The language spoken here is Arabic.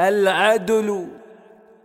العدل